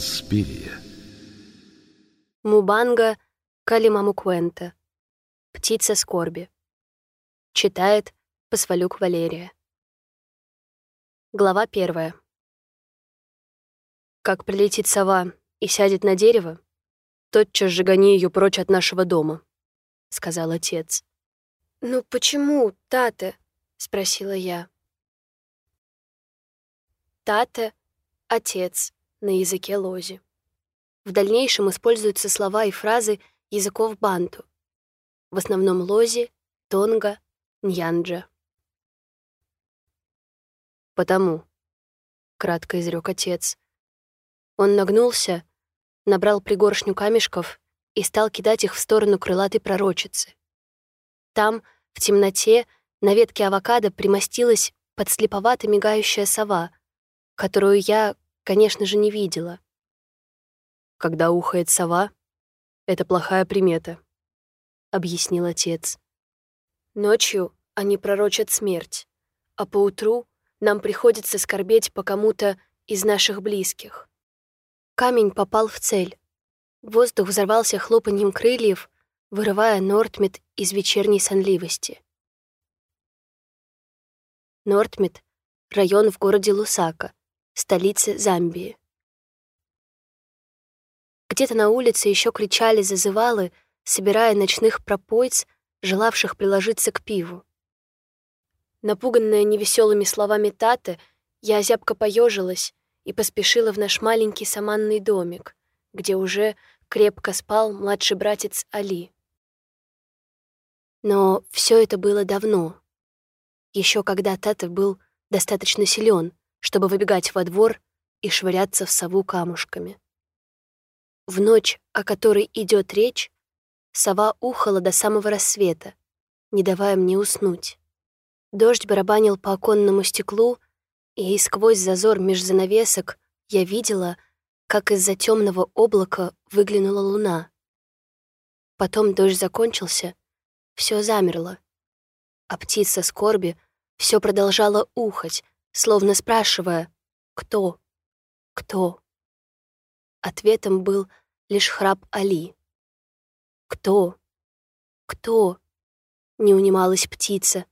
Инспирия. Мубанга Калимамуквента. Птица скорби. Читает Посвалюк Валерия. Глава первая. Как прилетит сова и сядет на дерево, тотчас же гони ее прочь от нашего дома, — сказал отец. «Ну почему, Тате?» — спросила я. Тате — отец на языке лози. В дальнейшем используются слова и фразы языков банту, в основном лози, тонга, ньянджа. «Потому», — кратко изрек отец. Он нагнулся, набрал пригоршню камешков и стал кидать их в сторону крылатой пророчицы. Там, в темноте, на ветке авокадо примостилась подслеповато мигающая сова, которую я, конечно же, не видела. «Когда ухает сова, это плохая примета», — объяснил отец. «Ночью они пророчат смерть, а поутру нам приходится скорбеть по кому-то из наших близких». Камень попал в цель. Воздух взорвался хлопаньем крыльев, вырывая Нортмит из вечерней сонливости. Нортмит — район в городе Лусака, столице Замбии. Где-то на улице еще кричали зазывалы, собирая ночных пропойц, желавших приложиться к пиву. Напуганная невеселыми словами Таты, я зябко поежилась и поспешила в наш маленький саманный домик, где уже крепко спал младший братец Али. Но все это было давно, еще когда Тата был достаточно силен, чтобы выбегать во двор и швыряться в сову камушками. В ночь, о которой идет речь, сова ухала до самого рассвета, не давая мне уснуть. Дождь барабанил по оконному стеклу, и сквозь зазор меж занавесок я видела, как из-за темного облака выглянула луна. Потом дождь закончился, все замерло, а птица скорби все продолжала ухать, словно спрашивая «Кто? Кто?». Ответом был лишь храп Али. «Кто? Кто?» — не унималась птица.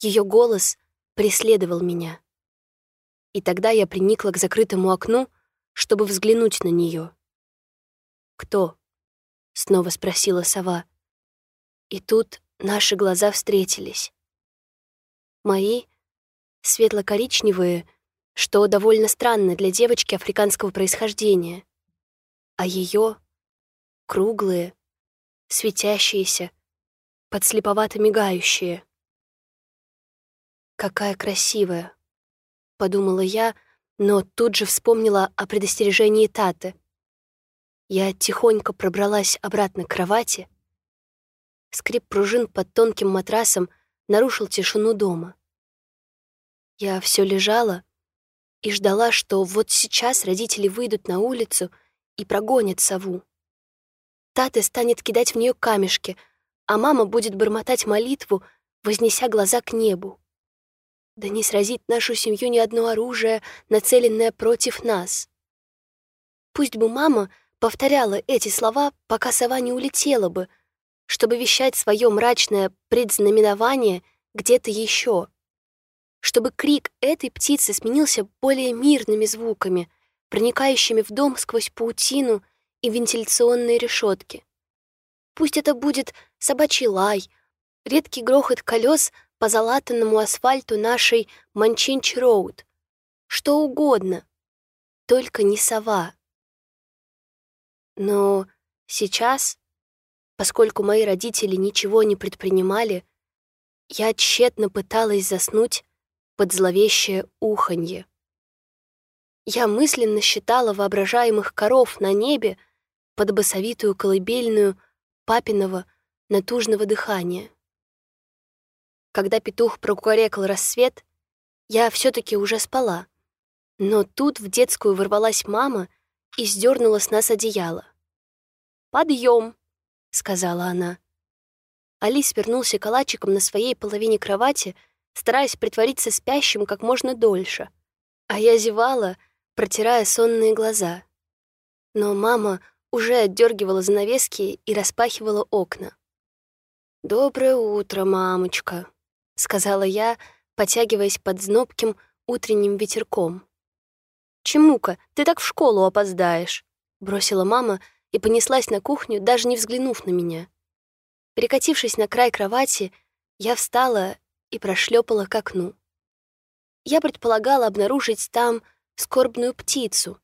Ее голос преследовал меня. И тогда я приникла к закрытому окну, чтобы взглянуть на нее. «Кто?» — снова спросила сова. И тут наши глаза встретились. Мои светло-коричневые, что довольно странно для девочки африканского происхождения, а ее круглые, светящиеся, подслеповато мигающие. «Какая красивая!» — подумала я, но тут же вспомнила о предостережении Таты. Я тихонько пробралась обратно к кровати. Скрип пружин под тонким матрасом нарушил тишину дома. Я все лежала и ждала, что вот сейчас родители выйдут на улицу и прогонят сову. Тата станет кидать в нее камешки, а мама будет бормотать молитву, вознеся глаза к небу. Да не сразит нашу семью ни одно оружие, нацеленное против нас. Пусть бы мама повторяла эти слова, пока сова не улетела бы, чтобы вещать свое мрачное предзнаменование где-то еще чтобы крик этой птицы сменился более мирными звуками, проникающими в дом сквозь паутину и вентиляционные решетки. Пусть это будет собачий лай, редкий грохот колес по залатанному асфальту нашей Манчинч-Роуд, что угодно, только не сова. Но сейчас, поскольку мои родители ничего не предпринимали, я тщетно пыталась заснуть под зловещее уханье. Я мысленно считала воображаемых коров на небе под басовитую колыбельную папиного натужного дыхания. Когда петух прокурекал рассвет, я все таки уже спала, но тут в детскую ворвалась мама и сдернула с нас одеяло. «Подъем!» — сказала она. Алис вернулся калачиком на своей половине кровати — стараясь притвориться спящим как можно дольше. А я зевала, протирая сонные глаза. но мама уже отдергивала занавески и распахивала окна. «Доброе утро, мамочка», — сказала я, потягиваясь под знобким утренним ветерком. «Чему-ка, ты так в школу опоздаешь», — бросила мама и понеслась на кухню, даже не взглянув на меня. Перекатившись на край кровати, я встала и прошлепала к окну. Я предполагала обнаружить там скорбную птицу,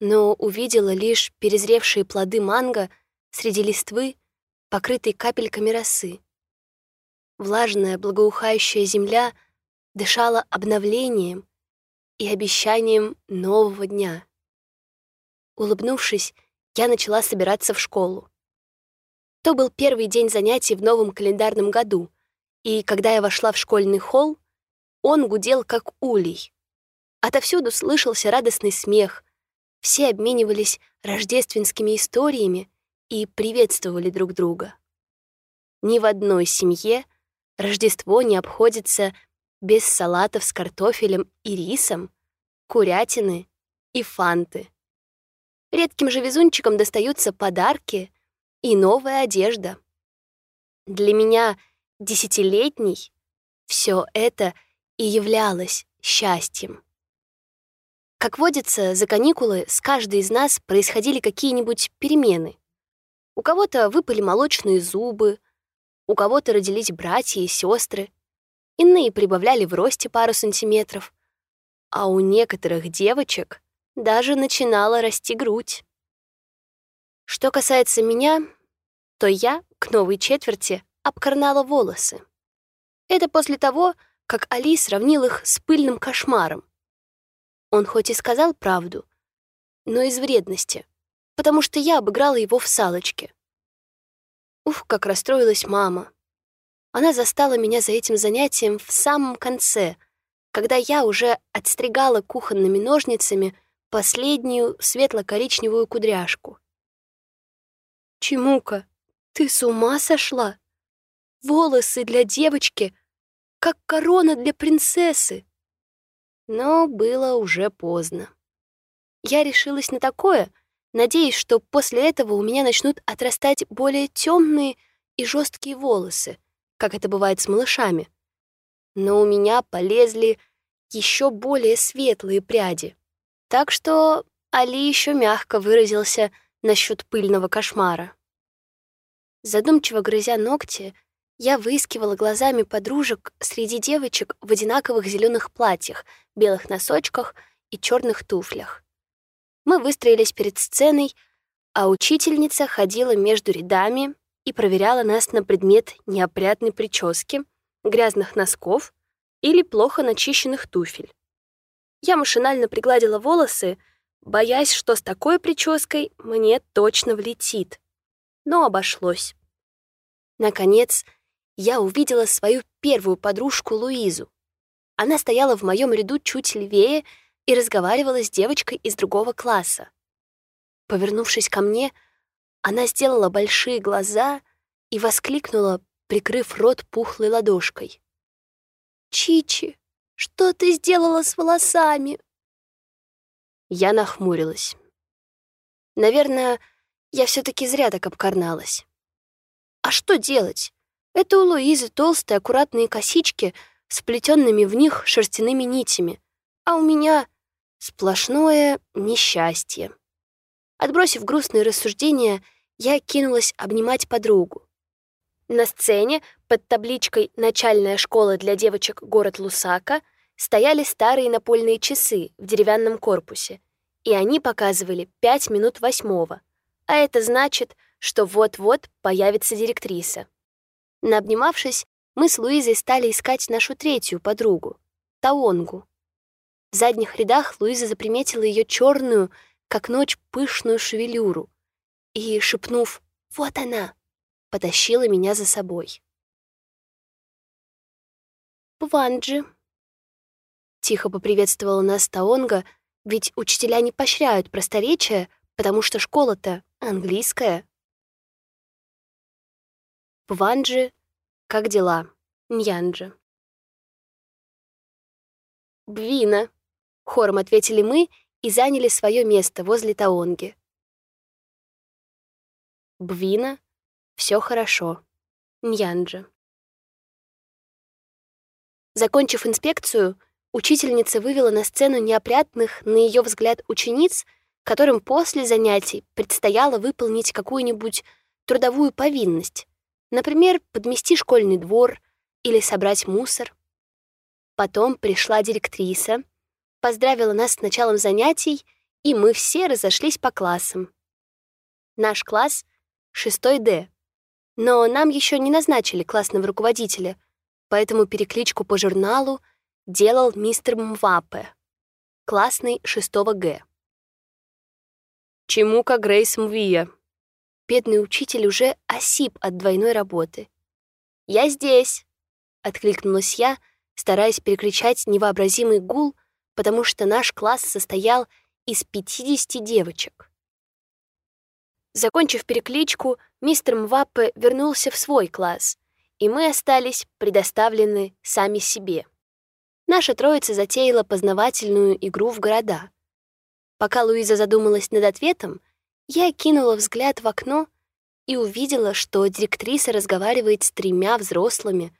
но увидела лишь перезревшие плоды манго среди листвы, покрытой капельками росы. Влажная, благоухающая земля дышала обновлением и обещанием нового дня. Улыбнувшись, я начала собираться в школу. То был первый день занятий в новом календарном году, и когда я вошла в школьный холл, он гудел как улей. Отовсюду слышался радостный смех, все обменивались рождественскими историями и приветствовали друг друга. Ни в одной семье Рождество не обходится без салатов с картофелем и рисом, курятины и фанты. Редким же везунчикам достаются подарки и новая одежда. Для меня, десятилетней, все это и являлось счастьем. Как водится, за каникулы с каждой из нас происходили какие-нибудь перемены. У кого-то выпали молочные зубы, у кого-то родились братья и сестры, иные прибавляли в росте пару сантиметров, а у некоторых девочек даже начинала расти грудь. Что касается меня, то я к новой четверти обкорнала волосы. Это после того, как Али сравнил их с пыльным кошмаром. Он хоть и сказал правду, но из вредности, потому что я обыграла его в салочке. Ух, как расстроилась мама. Она застала меня за этим занятием в самом конце, когда я уже отстригала кухонными ножницами последнюю светло-коричневую кудряшку. «Чемука, ты с ума сошла? Волосы для девочки, как корона для принцессы!» Но было уже поздно. Я решилась на такое, надеясь, что после этого у меня начнут отрастать более темные и жесткие волосы, как это бывает с малышами. Но у меня полезли еще более светлые пряди. Так что Али еще мягко выразился насчет пыльного кошмара. Задумчиво грызя ногти, я выискивала глазами подружек среди девочек в одинаковых зеленых платьях, белых носочках и черных туфлях. Мы выстроились перед сценой, а учительница ходила между рядами и проверяла нас на предмет неопрятной прически, грязных носков или плохо начищенных туфель. Я машинально пригладила волосы, боясь, что с такой прической мне точно влетит. Но обошлось. Наконец, я увидела свою первую подружку Луизу. Она стояла в моем ряду чуть левее и разговаривала с девочкой из другого класса. Повернувшись ко мне, она сделала большие глаза и воскликнула, прикрыв рот пухлой ладошкой. «Чичи, что ты сделала с волосами?» Я нахмурилась. Наверное, я все таки зря так обкарналась. А что делать? Это у Луизы толстые аккуратные косички с плетенными в них шерстяными нитями, а у меня сплошное несчастье. Отбросив грустные рассуждения, я кинулась обнимать подругу. На сцене под табличкой «Начальная школа для девочек город Лусака» стояли старые напольные часы в деревянном корпусе, и они показывали пять минут восьмого, а это значит, что вот-вот появится директриса. Наобнимавшись, мы с Луизой стали искать нашу третью подругу — Таонгу. В задних рядах Луиза заприметила ее черную, как ночь, пышную шевелюру и, шепнув «Вот она!», потащила меня за собой. «Пванджи!» Тихо поприветствовала нас Таонга, ведь учителя не поощряют просторечия, потому что школа-то английская. Пванджи, как дела? Ньянджи. Бвина, хором ответили мы и заняли свое место возле Таонги. Бвина, все хорошо. Ньянджа. Закончив инспекцию, учительница вывела на сцену неопрятных, на ее взгляд, учениц, которым после занятий предстояло выполнить какую-нибудь трудовую повинность, например, подмести школьный двор или собрать мусор. Потом пришла директриса, поздравила нас с началом занятий, и мы все разошлись по классам. Наш класс — 6 Д, но нам еще не назначили классного руководителя, поэтому перекличку по журналу делал мистер Мвапе, классный 6 Г. Чему-ка Грейс Мвия. Бедный учитель уже осип от двойной работы. «Я здесь!» — откликнулась я, стараясь перекричать невообразимый гул, потому что наш класс состоял из 50 девочек. Закончив перекличку, мистер Мваппе вернулся в свой класс, и мы остались предоставлены сами себе. Наша троица затеяла познавательную игру в города. Пока Луиза задумалась над ответом, я кинула взгляд в окно и увидела, что директриса разговаривает с тремя взрослыми,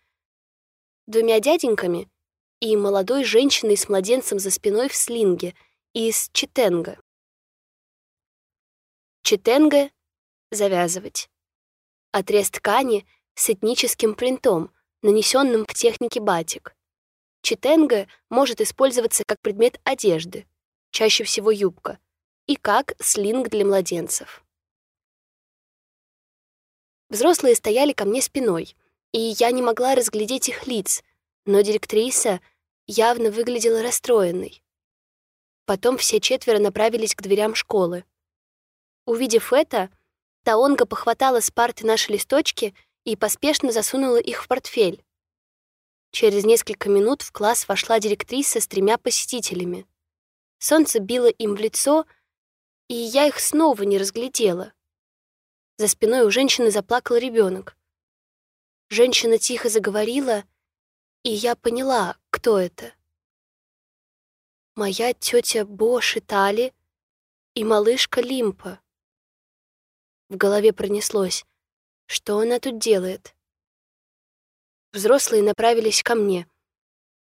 двумя дяденьками и молодой женщиной с младенцем за спиной в слинге из Читенга. Читенга — завязывать. Отрез ткани с этническим принтом, нанесенным в технике батик. Читенга может использоваться как предмет одежды, чаще всего юбка, и как слинг для младенцев. Взрослые стояли ко мне спиной, и я не могла разглядеть их лиц, но директриса явно выглядела расстроенной. Потом все четверо направились к дверям школы. Увидев это, Таонга похватала с парты наши листочки и поспешно засунула их в портфель. Через несколько минут в класс вошла директриса с тремя посетителями. Солнце било им в лицо, и я их снова не разглядела. За спиной у женщины заплакал ребенок. Женщина тихо заговорила, и я поняла, кто это. Моя тетя Бо Шитали и малышка Лимпа. В голове пронеслось, что она тут делает. Взрослые направились ко мне,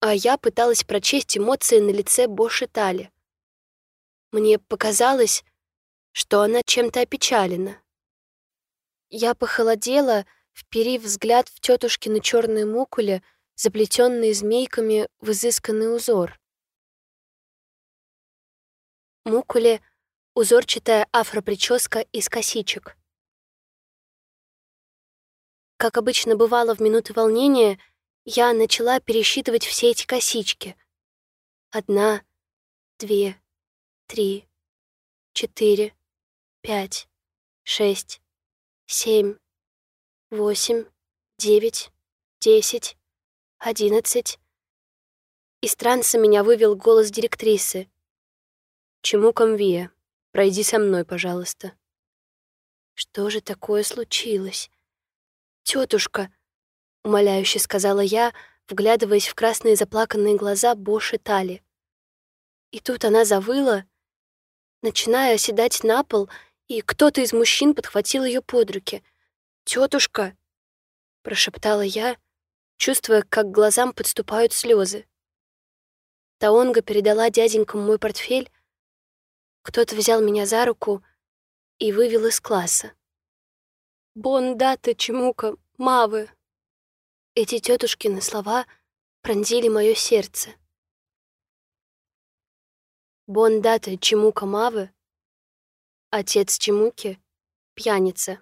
а я пыталась прочесть эмоции на лице Боши Тали. Мне показалось, что она чем-то опечалена. Я похолодела, вперив взгляд в тетушкины черные мукули, заплетенные змейками в изысканный узор. Мукуле — узорчатая афроприческа из косичек. Как обычно бывало в минуты волнения, я начала пересчитывать все эти косички. Одна, две, три, четыре, пять, шесть, семь, восемь, девять, десять, одиннадцать. Из транса меня вывел голос директрисы. «Чему комвия? Пройди со мной, пожалуйста». Что же такое случилось? Тетушка, умоляюще сказала я, вглядываясь в красные заплаканные глаза Боши Тали. И тут она завыла, начиная оседать на пол, и кто-то из мужчин подхватил ее под руки. Тетушка, прошептала я, чувствуя, как глазам подступают слезы. Таонга передала дяденькам мой портфель, кто-то взял меня за руку и вывел из класса. «Бон даты чемука, мавы!» Эти тетушкины слова пронзили мое сердце. Бон даты чемука мавы, отец чемуки, пьяница.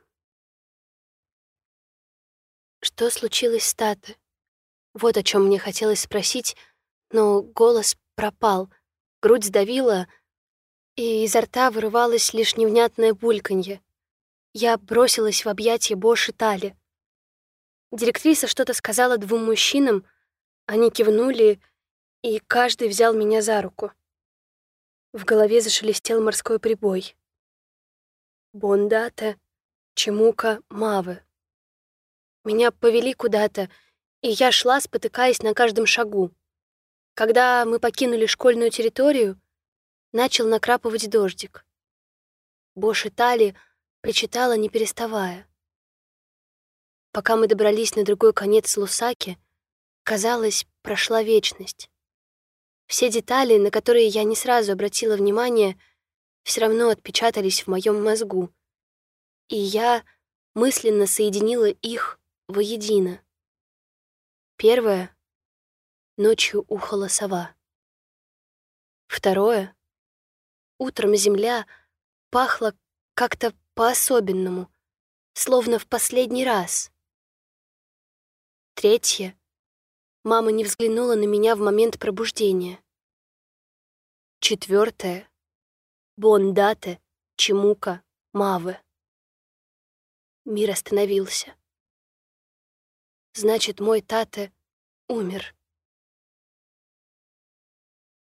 Что случилось с Таты? Вот о чем мне хотелось спросить, но голос пропал, грудь сдавила, и изо рта вырывалось лишь невнятное бульканье. Я бросилась в объятия Боши Тали. Директриса что-то сказала двум мужчинам, они кивнули, и каждый взял меня за руку. В голове зашелестел морской прибой. Бондата, Чемука, Мавы. Меня повели куда-то, и я шла, спотыкаясь на каждом шагу. Когда мы покинули школьную территорию, начал накрапывать дождик. Бош Тали причитала, не переставая. Пока мы добрались на другой конец Лусаки, казалось, прошла вечность. Все детали, на которые я не сразу обратила внимание, все равно отпечатались в моем мозгу, и я мысленно соединила их воедино. Первое — ночью ухала сова. Второе — утром земля пахла как-то по-особенному, словно в последний раз. Третье — мама не взглянула на меня в момент пробуждения. Четвертое — Бондате, Чемука, Мавы. Мир остановился. Значит, мой Тате умер.